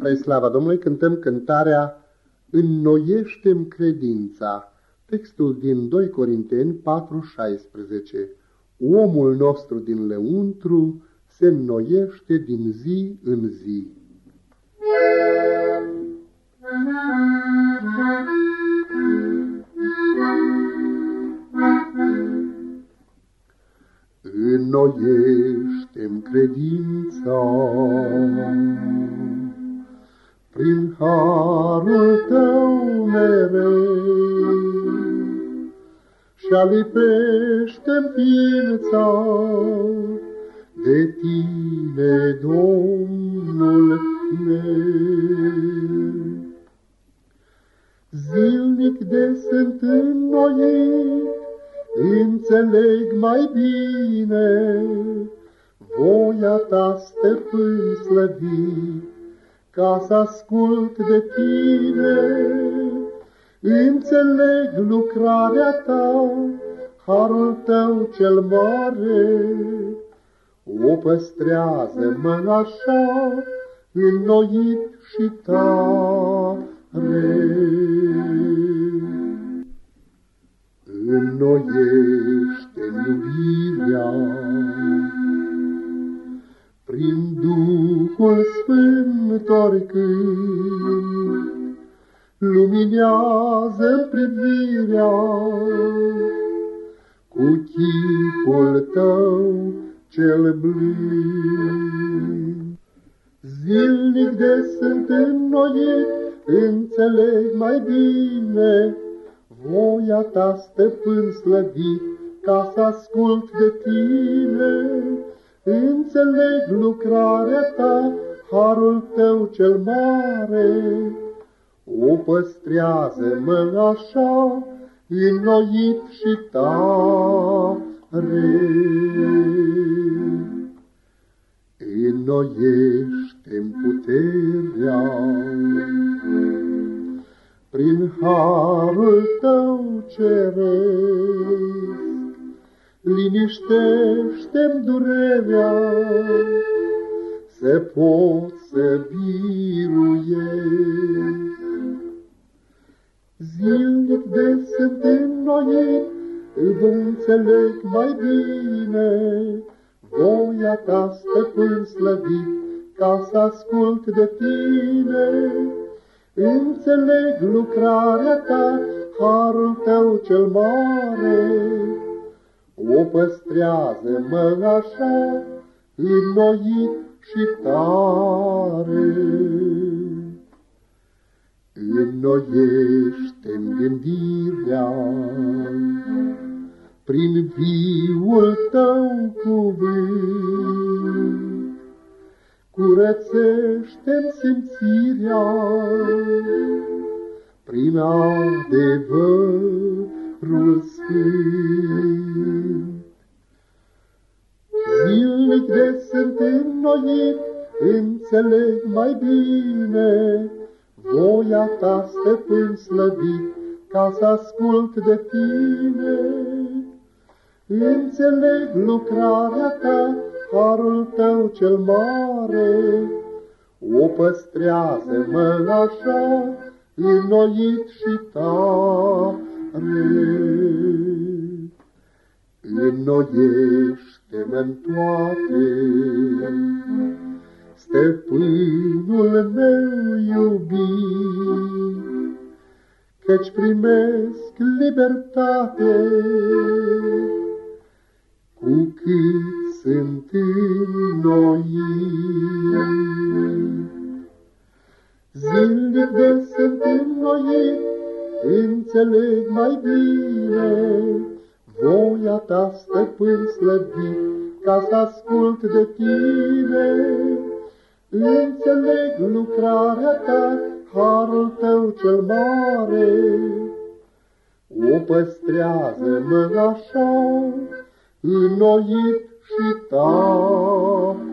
Spre slava Domnului cântăm cântarea Înnoiește-mi credința, textul din 2 Corinteni 4:16. Omul nostru din lăuntru se înnoiește din zi în zi. Înnoiește-mi credința prin harul tău mereu și alipește-mi ființa de tine, Domnul meu. Zilnic de sunt înnoit, înțeleg mai bine voia ta, stăpân slăvit, ca să ascult de tine. Înțeleg lucrarea ta, harul tău cel mare, o păstrează-mă așa, înnoit și tare. Înnoiește iubirea Sfânt oricând, luminează privirea cu chipul tău cel blând. Zilnic de sunt înnoit, înțeleg mai bine voia ta, stăpân slăvit, ca să ascult de tine. Înțeleg lucrarea ta, harul tău cel mare, o păstrează-mă așa, înnoit și tare. Înnoiește-mi puterea, prin harul tău ceresc, liniștește-mi durerea, să pot să biruiesc. Zilnic de sunt înnoit, îi înțeleg mai bine, voia ta, stăpân slăvit, ca să ascult de tine. Înțeleg lucrarea ta, harul tău cel mare, o păstrează-mă așa, înnoit și tare. Înnoiește-mi gândirea prin viul tău cuvânt, curățește-mi simțirea prin adevărul sfânt. Zilnic de sunt înnoit, înțeleg mai bine voia ta, stăpân slăvit, ca să ascult de tine. Înțeleg lucrarea ta, harul tău cel mare, o păstrează-mă așa, înnoit și tare. Înnoiește-mă în toate, stăpânul meu iubit, căci primesc libertate cu cât sunt înnoit. Zilnic de sunt înnoit, înțeleg mai bine voia ta, stăpân slăvit, ca să ascult de tine. Înțeleg lucrarea ta, harul tău cel mare, o păstrează-mă așa, înnoit și tare.